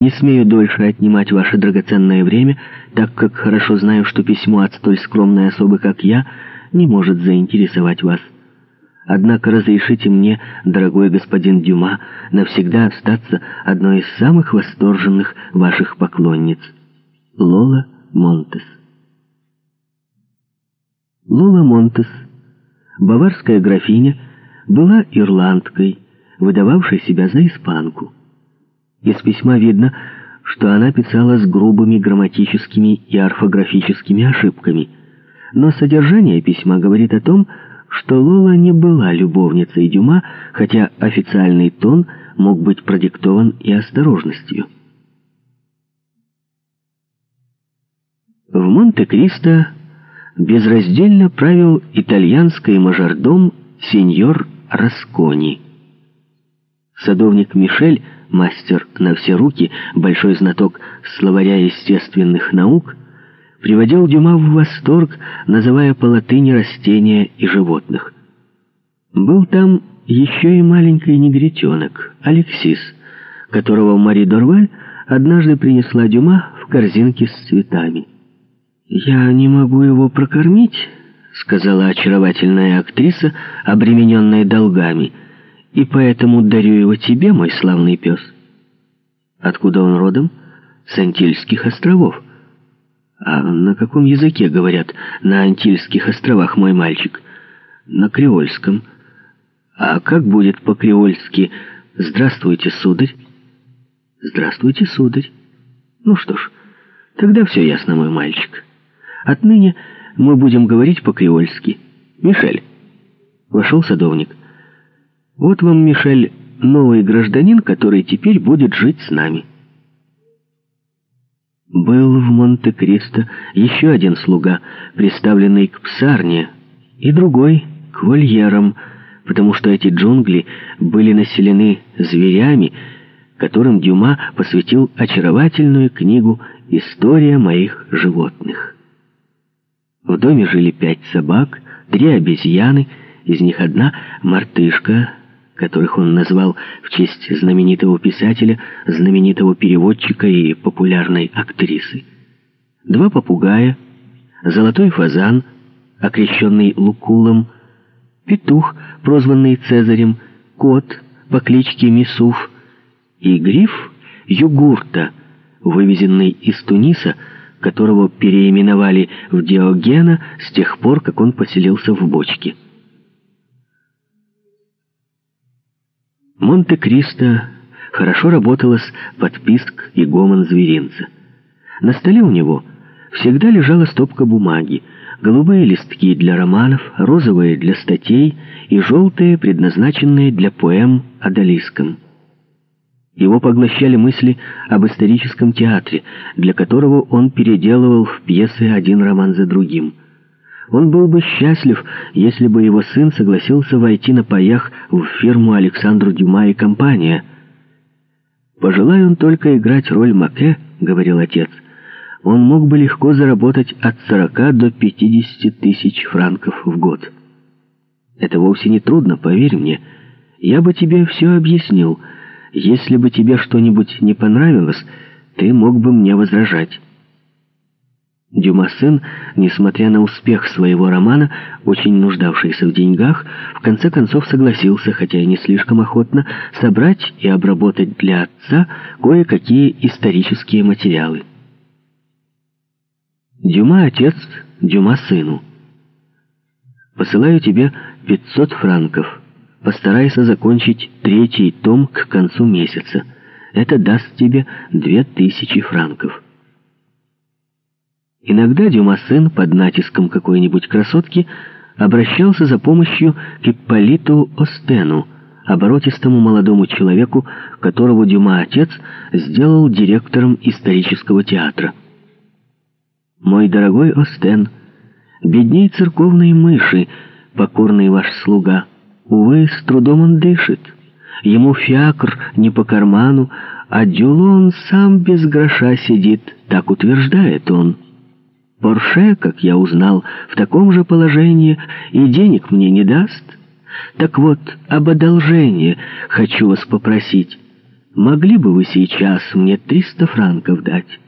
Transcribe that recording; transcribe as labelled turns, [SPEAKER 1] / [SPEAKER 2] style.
[SPEAKER 1] Не смею дольше отнимать ваше драгоценное время, так как хорошо знаю, что письмо от столь скромной особы, как я, не может заинтересовать вас. Однако разрешите мне, дорогой господин Дюма, навсегда остаться одной из самых восторженных ваших поклонниц. Лола Монтес Лола Монтес, баварская графиня, была ирландкой, выдававшей себя за испанку. Из письма видно, что она писала с грубыми грамматическими и орфографическими ошибками. Но содержание письма говорит о том, что Лола не была любовницей Дюма, хотя официальный тон мог быть продиктован и осторожностью. В Монте-Кристо безраздельно правил итальянский мажордом сеньор Раскони. Садовник Мишель, мастер на все руки, большой знаток словаря естественных наук, приводил Дюма в восторг, называя по латыни растения и животных. Был там еще и маленький негритенок, Алексис, которого Мари Дорваль однажды принесла Дюма в корзинке с цветами. «Я не могу его прокормить», — сказала очаровательная актриса, обремененная долгами — и поэтому дарю его тебе, мой славный пес. Откуда он родом? С Антильских островов. А на каком языке говорят на Антильских островах, мой мальчик? На креольском. А как будет по-креольски «Здравствуйте, сударь»? «Здравствуйте, сударь». Ну что ж, тогда все ясно, мой мальчик. Отныне мы будем говорить по-креольски. Мишель. Вошел садовник. Вот вам, Мишель, новый гражданин, который теперь будет жить с нами. Был в Монте-Кристо еще один слуга, приставленный к псарне, и другой — к вольерам, потому что эти джунгли были населены зверями, которым Дюма посвятил очаровательную книгу «История моих животных». В доме жили пять собак, три обезьяны, из них одна — мартышка, которых он назвал в честь знаменитого писателя, знаменитого переводчика и популярной актрисы. Два попугая, золотой фазан, окрещенный Лукулом, петух, прозванный Цезарем, кот по кличке Мисуф и гриф Югурта, вывезенный из Туниса, которого переименовали в Диогена с тех пор, как он поселился в бочке. Монте-Кристо хорошо работалось под писк и гомон зверинца. На столе у него всегда лежала стопка бумаги, голубые листки для романов, розовые для статей и желтые, предназначенные для поэм о Далиском. Его поглощали мысли об историческом театре, для которого он переделывал в пьесы один роман за другим – он был бы счастлив, если бы его сын согласился войти на паях в фирму Александру Дюма и компания. «Пожелай он только играть роль Маке», — говорил отец, — «он мог бы легко заработать от 40 до 50 тысяч франков в год». «Это вовсе не трудно, поверь мне. Я бы тебе все объяснил. Если бы тебе что-нибудь не понравилось, ты мог бы мне возражать». Дюма сын, несмотря на успех своего романа, очень нуждавшийся в деньгах, в конце концов согласился, хотя и не слишком охотно, собрать и обработать для отца кое-какие исторические материалы. Дюма отец, Дюма сыну. Посылаю тебе 500 франков. Постарайся закончить третий том к концу месяца. Это даст тебе 2000 франков. Иногда Дюма сын под натиском какой-нибудь красотки обращался за помощью к Ипполиту Остену, оборотистому молодому человеку, которого Дюма отец сделал директором исторического театра. «Мой дорогой Остен, бедней церковной мыши, покорный ваш слуга, увы, с трудом он дышит. Ему фиакр не по карману, а Дюлон сам без гроша сидит, так утверждает он». Порше, как я узнал, в таком же положении и денег мне не даст. Так вот, об одолжении хочу вас попросить. могли бы вы сейчас мне 300 франков дать?»